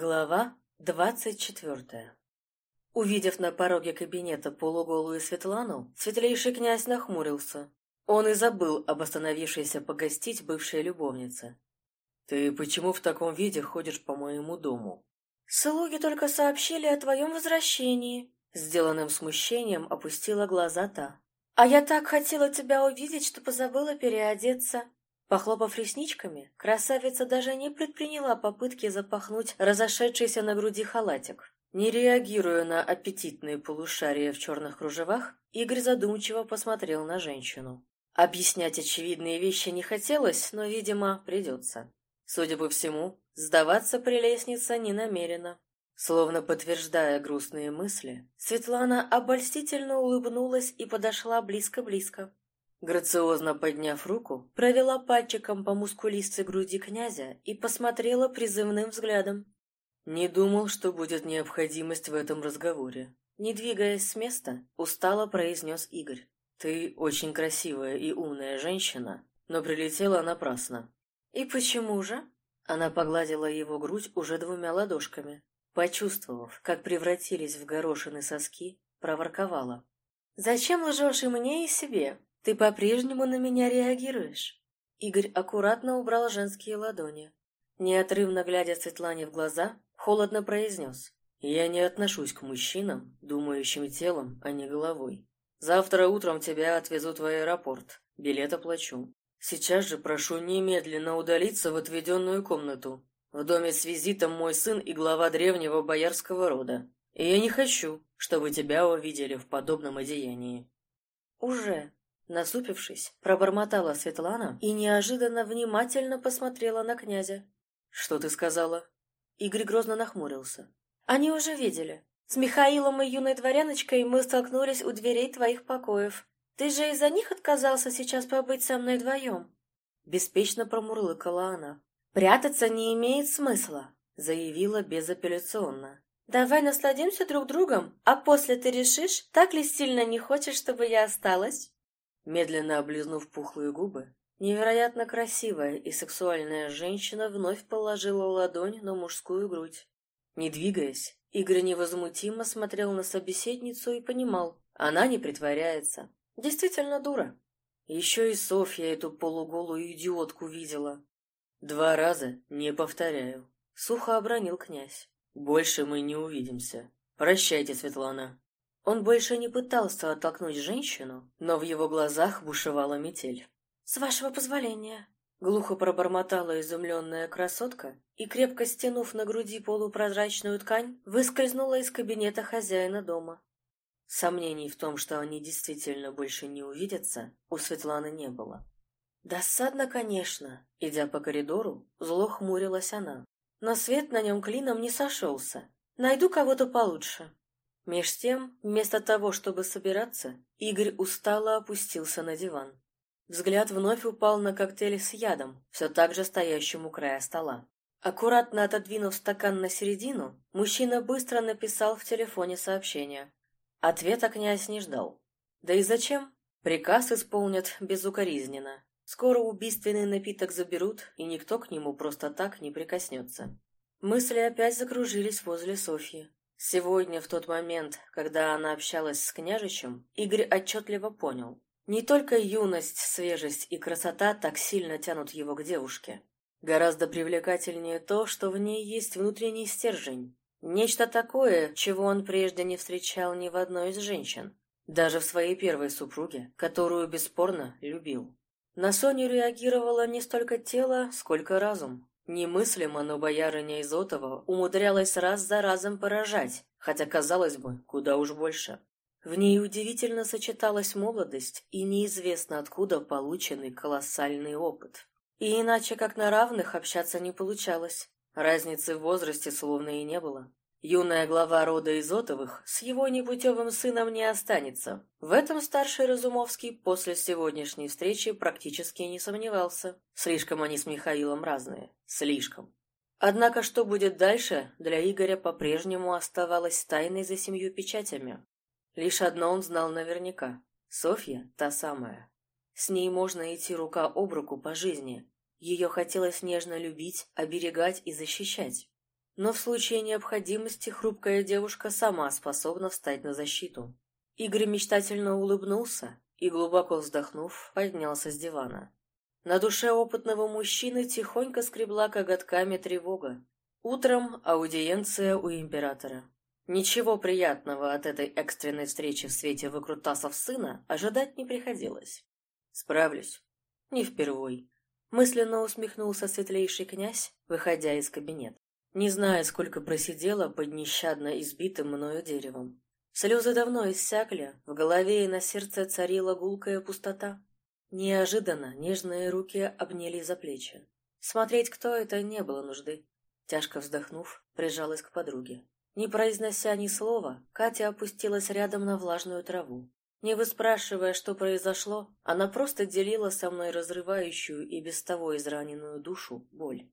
Глава двадцать четвертая Увидев на пороге кабинета полуголую Светлану, светлейший князь нахмурился. Он и забыл об остановившейся погостить бывшей любовнице. «Ты почему в таком виде ходишь по моему дому?» «Слуги только сообщили о твоем возвращении», — сделанным смущением опустила глаза та. «А я так хотела тебя увидеть, что позабыла переодеться. Похлопав ресничками, красавица даже не предприняла попытки запахнуть разошедшийся на груди халатик. Не реагируя на аппетитные полушария в черных кружевах, Игорь задумчиво посмотрел на женщину. Объяснять очевидные вещи не хотелось, но, видимо, придется. Судя по всему, сдаваться прелестница не намерена. Словно подтверждая грустные мысли, Светлана обольстительно улыбнулась и подошла близко-близко. Грациозно подняв руку, провела пальчиком по мускулистой груди князя и посмотрела призывным взглядом. Не думал, что будет необходимость в этом разговоре. Не двигаясь с места, устало произнес Игорь. «Ты очень красивая и умная женщина, но прилетела напрасно». «И почему же?» Она погладила его грудь уже двумя ладошками. Почувствовав, как превратились в горошины соски, проворковала. «Зачем лжешь и мне, и себе? Ты по-прежнему на меня реагируешь?» Игорь аккуратно убрал женские ладони. Неотрывно глядя Светлане в глаза, холодно произнес. «Я не отношусь к мужчинам, думающим телом, а не головой. Завтра утром тебя отвезут в аэропорт. Билет оплачу. Сейчас же прошу немедленно удалиться в отведенную комнату. В доме с визитом мой сын и глава древнего боярского рода. И я не хочу, чтобы тебя увидели в подобном одеянии». «Уже», Насупившись, пробормотала Светлана и неожиданно внимательно посмотрела на князя. «Что ты сказала?» Игорь грозно нахмурился. «Они уже видели. С Михаилом и юной дворяночкой мы столкнулись у дверей твоих покоев. Ты же из-за них отказался сейчас побыть со мной вдвоем?» Беспечно промурлыкала она. «Прятаться не имеет смысла», — заявила безапелляционно. «Давай насладимся друг другом, а после ты решишь, так ли сильно не хочешь, чтобы я осталась?» Медленно облизнув пухлые губы, невероятно красивая и сексуальная женщина вновь положила ладонь на мужскую грудь. Не двигаясь, Игорь невозмутимо смотрел на собеседницу и понимал, она не притворяется. Действительно дура. Еще и Софья эту полуголую идиотку видела. Два раза не повторяю. Сухо обронил князь. Больше мы не увидимся. Прощайте, Светлана. Он больше не пытался оттолкнуть женщину, но в его глазах бушевала метель. «С вашего позволения!» Глухо пробормотала изумленная красотка и, крепко стянув на груди полупрозрачную ткань, выскользнула из кабинета хозяина дома. Сомнений в том, что они действительно больше не увидятся, у Светланы не было. Досадно, конечно. Идя по коридору, зло хмурилась она. Но свет на нем клином не сошелся. Найду кого-то получше. Меж тем, вместо того, чтобы собираться, Игорь устало опустился на диван. Взгляд вновь упал на коктейль с ядом, все так же стоящим у края стола. Аккуратно отодвинув стакан на середину, мужчина быстро написал в телефоне сообщение. Ответа князь не ждал. Да и зачем? Приказ исполнят безукоризненно. Скоро убийственный напиток заберут, и никто к нему просто так не прикоснется. Мысли опять закружились возле Софьи. Сегодня, в тот момент, когда она общалась с княжичем, Игорь отчетливо понял. Не только юность, свежесть и красота так сильно тянут его к девушке. Гораздо привлекательнее то, что в ней есть внутренний стержень. Нечто такое, чего он прежде не встречал ни в одной из женщин. Даже в своей первой супруге, которую бесспорно любил. На Соню реагировало не столько тело, сколько разум. Немыслимо, но боярыня Изотова умудрялась раз за разом поражать, хотя, казалось бы, куда уж больше. В ней удивительно сочеталась молодость и неизвестно откуда полученный колоссальный опыт. И иначе как на равных общаться не получалось. Разницы в возрасте словно и не было. Юная глава рода Изотовых с его непутевым сыном не останется. В этом старший Разумовский после сегодняшней встречи практически не сомневался. Слишком они с Михаилом разные. Слишком. Однако что будет дальше, для Игоря по-прежнему оставалось тайной за семью печатями. Лишь одно он знал наверняка. Софья — та самая. С ней можно идти рука об руку по жизни. Ее хотелось нежно любить, оберегать и защищать. Но в случае необходимости хрупкая девушка сама способна встать на защиту. Игорь мечтательно улыбнулся и, глубоко вздохнув, поднялся с дивана. На душе опытного мужчины тихонько скребла коготками тревога. Утром аудиенция у императора. Ничего приятного от этой экстренной встречи в свете выкрутасов сына ожидать не приходилось. Справлюсь. Не впервой. Мысленно усмехнулся светлейший князь, выходя из кабинета. Не зная, сколько просидела под нещадно избитым мною деревом. Слезы давно иссякли, в голове и на сердце царила гулкая пустота. Неожиданно нежные руки обняли за плечи. Смотреть, кто это, не было нужды. Тяжко вздохнув, прижалась к подруге. Не произнося ни слова, Катя опустилась рядом на влажную траву. Не выспрашивая, что произошло, она просто делила со мной разрывающую и без того израненную душу боль.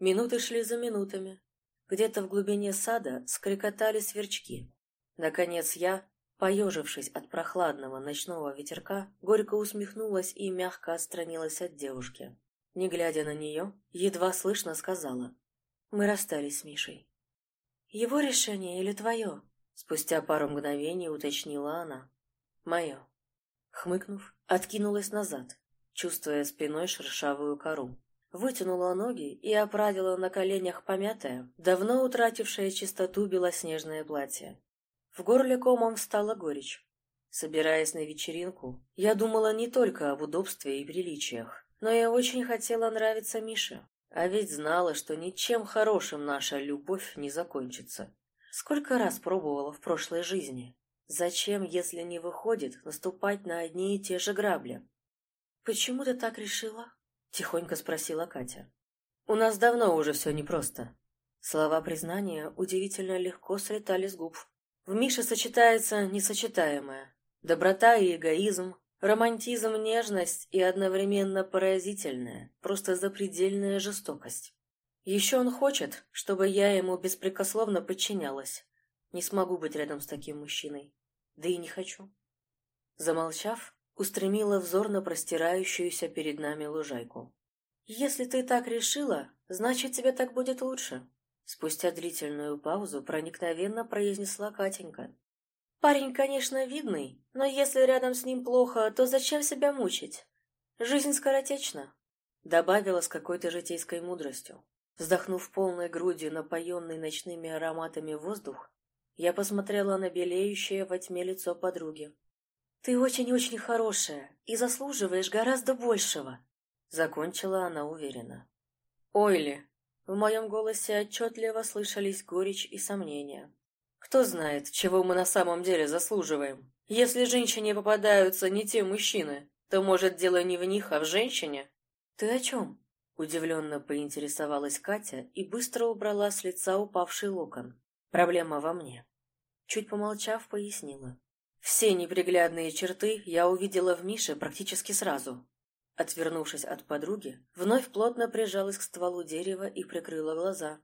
Минуты шли за минутами. Где-то в глубине сада скрикотали сверчки. Наконец я, поежившись от прохладного ночного ветерка, горько усмехнулась и мягко отстранилась от девушки. Не глядя на нее, едва слышно сказала. Мы расстались с Мишей. «Его решение или твое?» Спустя пару мгновений уточнила она. «Мое». Хмыкнув, откинулась назад, чувствуя спиной шершавую кору. Вытянула ноги и оправила на коленях помятое, давно утратившее чистоту белоснежное платье. В горле комом встала горечь. Собираясь на вечеринку, я думала не только об удобстве и приличиях, но я очень хотела нравиться Мише. А ведь знала, что ничем хорошим наша любовь не закончится. Сколько раз пробовала в прошлой жизни. Зачем, если не выходит, наступать на одни и те же грабли? «Почему ты так решила?» — тихонько спросила Катя. «У нас давно уже все непросто». Слова признания удивительно легко слетали с губ. В Мише сочетается несочетаемое. Доброта и эгоизм, Романтизм, нежность и одновременно поразительная, просто запредельная жестокость. Еще он хочет, чтобы я ему беспрекословно подчинялась. Не смогу быть рядом с таким мужчиной. Да и не хочу. Замолчав, устремила взор на простирающуюся перед нами лужайку. «Если ты так решила, значит, тебе так будет лучше», Спустя длительную паузу проникновенно произнесла Катенька. Парень, конечно, видный, но если рядом с ним плохо, то зачем себя мучить? Жизнь скоротечна, — добавила с какой-то житейской мудростью. Вздохнув полной грудью напоенный ночными ароматами воздух, я посмотрела на белеющее во тьме лицо подруги. «Ты очень-очень хорошая и заслуживаешь гораздо большего», — закончила она уверенно. «Ойли!» В моем голосе отчетливо слышались горечь и сомнения. Кто знает, чего мы на самом деле заслуживаем. Если женщине попадаются не те мужчины, то, может, дело не в них, а в женщине? Ты о чем? Удивленно поинтересовалась Катя и быстро убрала с лица упавший локон. Проблема во мне. Чуть помолчав, пояснила. Все неприглядные черты я увидела в Мише практически сразу. Отвернувшись от подруги, вновь плотно прижалась к стволу дерева и прикрыла глаза.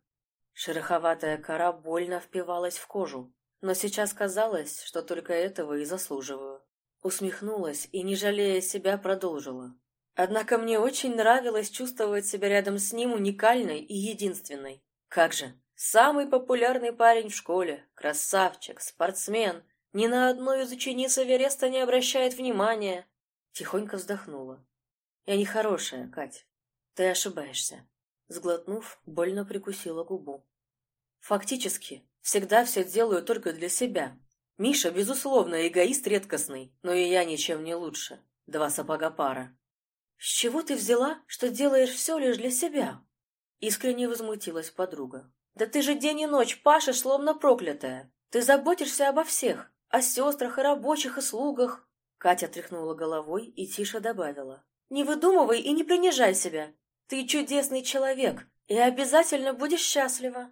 Шероховатая кора больно впивалась в кожу, но сейчас казалось, что только этого и заслуживаю. Усмехнулась и, не жалея себя, продолжила. Однако мне очень нравилось чувствовать себя рядом с ним уникальной и единственной. Как же, самый популярный парень в школе, красавчик, спортсмен, ни на одну из учениц Эвереста не обращает внимания. Тихонько вздохнула. Я не хорошая, Кать. Ты ошибаешься. Сглотнув, больно прикусила губу. Фактически, всегда все делаю только для себя. Миша, безусловно, эгоист редкостный, но и я ничем не лучше. Два сапога пара. «С чего ты взяла, что делаешь все лишь для себя?» Искренне возмутилась подруга. «Да ты же день и ночь пашешь, словно проклятая. Ты заботишься обо всех, о сестрах и рабочих и слугах». Катя тряхнула головой и тише добавила. «Не выдумывай и не принижай себя. Ты чудесный человек и обязательно будешь счастлива.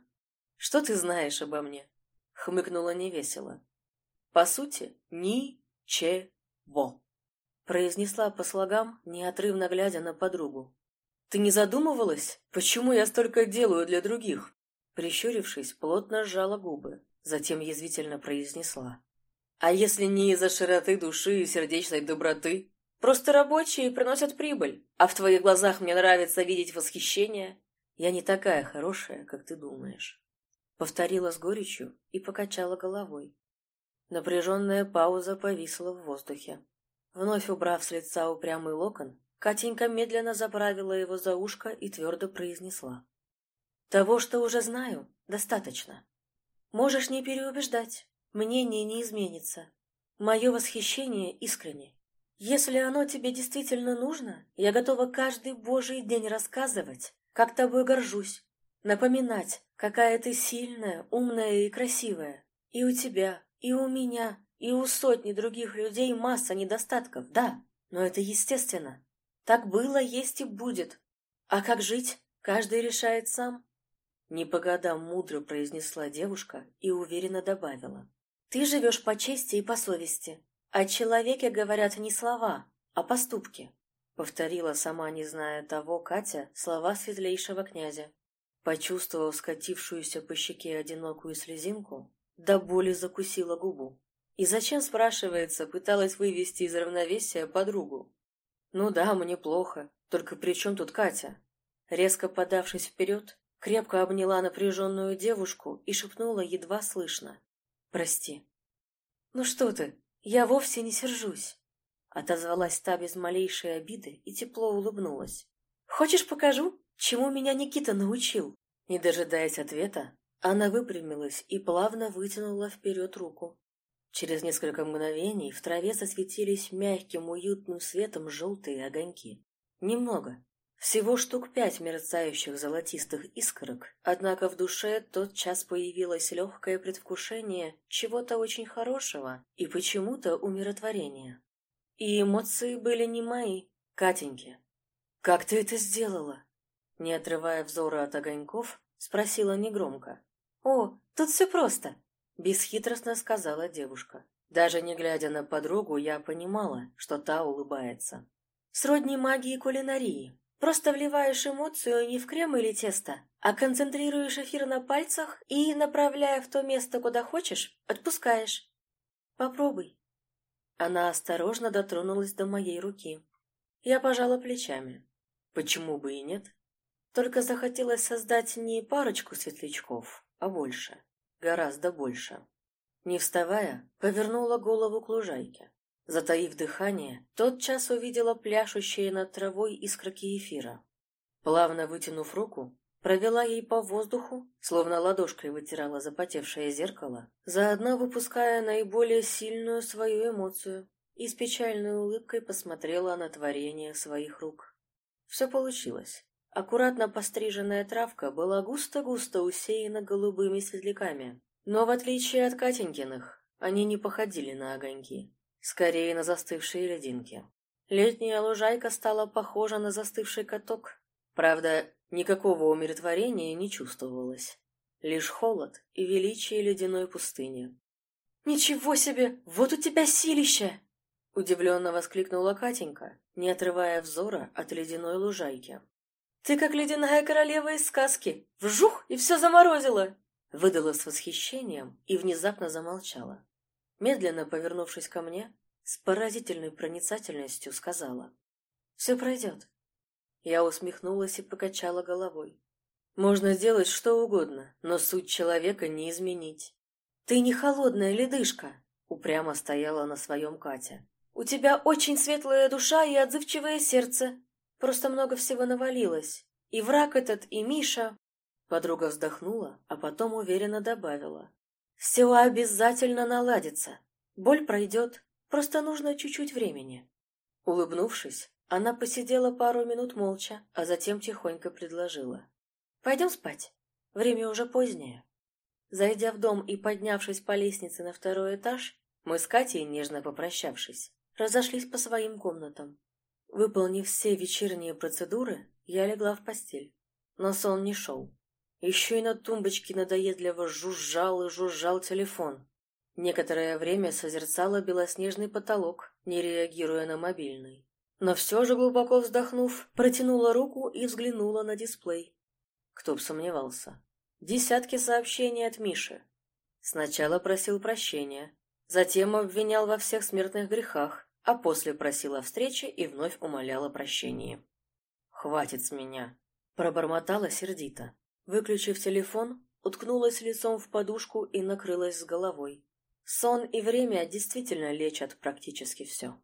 Что ты знаешь обо мне? Хмыкнула невесело. По сути, ни-че-во. Произнесла по слогам, неотрывно глядя на подругу. Ты не задумывалась, почему я столько делаю для других? Прищурившись, плотно сжала губы, затем язвительно произнесла. А если не из-за широты души и сердечной доброты, Просто рабочие приносят прибыль, а в твоих глазах мне нравится видеть восхищение. Я не такая хорошая, как ты думаешь. Повторила с горечью и покачала головой. Напряженная пауза повисла в воздухе. Вновь убрав с лица упрямый локон, Катенька медленно заправила его за ушко и твердо произнесла. «Того, что уже знаю, достаточно. Можешь не переубеждать, мнение не изменится. Мое восхищение искренне. Если оно тебе действительно нужно, я готова каждый божий день рассказывать, как тобой горжусь, напоминать, какая ты сильная, умная и красивая. И у тебя, и у меня, и у сотни других людей масса недостатков, да, но это естественно. Так было, есть и будет. А как жить, каждый решает сам. Не по годам мудро произнесла девушка и уверенно добавила. Ты живешь по чести и по совести. О человеке говорят не слова, а поступки. Повторила, сама не зная того, Катя, слова светлейшего князя. Почувствовав скатившуюся по щеке одинокую слезинку, до боли закусила губу. И зачем, спрашивается, пыталась вывести из равновесия подругу? Ну да, мне плохо, только при чем тут Катя? Резко подавшись вперед, крепко обняла напряженную девушку и шепнула едва слышно. «Прости». «Ну что ты, я вовсе не сержусь», — отозвалась та без малейшей обиды и тепло улыбнулась. «Хочешь, покажу, чему меня Никита научил?» Не дожидаясь ответа, она выпрямилась и плавно вытянула вперед руку. Через несколько мгновений в траве засветились мягким уютным светом желтые огоньки. Немного. Всего штук пять мерцающих золотистых искорок, однако в душе тотчас появилось легкое предвкушение чего-то очень хорошего и почему-то умиротворения. И эмоции были не мои, Катеньки. «Как ты это сделала?» Не отрывая взора от огоньков, спросила негромко. «О, тут все просто», — бесхитростно сказала девушка. Даже не глядя на подругу, я понимала, что та улыбается. «Сродни магии кулинарии. Просто вливаешь эмоцию не в крем или тесто, а концентрируешь эфир на пальцах и, направляя в то место, куда хочешь, отпускаешь. Попробуй». Она осторожно дотронулась до моей руки. Я пожала плечами. Почему бы и нет? Только захотелось создать не парочку светлячков, а больше. Гораздо больше. Не вставая, повернула голову к лужайке. Затаив дыхание, тотчас увидела пляшущие над травой искорки эфира. Плавно вытянув руку, провела ей по воздуху, словно ладошкой вытирала запотевшее зеркало, заодно выпуская наиболее сильную свою эмоцию, и с печальной улыбкой посмотрела на творение своих рук. Все получилось. Аккуратно постриженная травка была густо-густо усеяна голубыми светляками. Но в отличие от Катенькиных, они не походили на огоньки, скорее на застывшие лединки. Летняя лужайка стала похожа на застывший каток. Правда, никакого умиротворения не чувствовалось. Лишь холод и величие ледяной пустыни. «Ничего себе! Вот у тебя силище!» Удивленно воскликнула Катенька, не отрывая взора от ледяной лужайки. «Ты как ледяная королева из сказки! Вжух, и все заморозила!» Выдала с восхищением и внезапно замолчала. Медленно повернувшись ко мне, с поразительной проницательностью сказала. «Все пройдет». Я усмехнулась и покачала головой. «Можно сделать что угодно, но суть человека не изменить». «Ты не холодная ледышка!» — упрямо стояла на своем Катя. «У тебя очень светлая душа и отзывчивое сердце. Просто много всего навалилось. И враг этот, и Миша...» Подруга вздохнула, а потом уверенно добавила. «Все обязательно наладится. Боль пройдет. Просто нужно чуть-чуть времени». Улыбнувшись, она посидела пару минут молча, а затем тихонько предложила. «Пойдем спать. Время уже позднее». Зайдя в дом и поднявшись по лестнице на второй этаж, мы с Катей, нежно попрощавшись, разошлись по своим комнатам. Выполнив все вечерние процедуры, я легла в постель. Но сон не шел. Еще и на тумбочке надоедливо жужжал и жужжал телефон. Некоторое время созерцала белоснежный потолок, не реагируя на мобильный. Но все же, глубоко вздохнув, протянула руку и взглянула на дисплей. Кто б сомневался. Десятки сообщений от Миши. Сначала просил прощения, затем обвинял во всех смертных грехах, а после просила встречи и вновь умоляла прощения. «Хватит с меня!» – пробормотала сердито. Выключив телефон, уткнулась лицом в подушку и накрылась с головой. Сон и время действительно лечат практически все.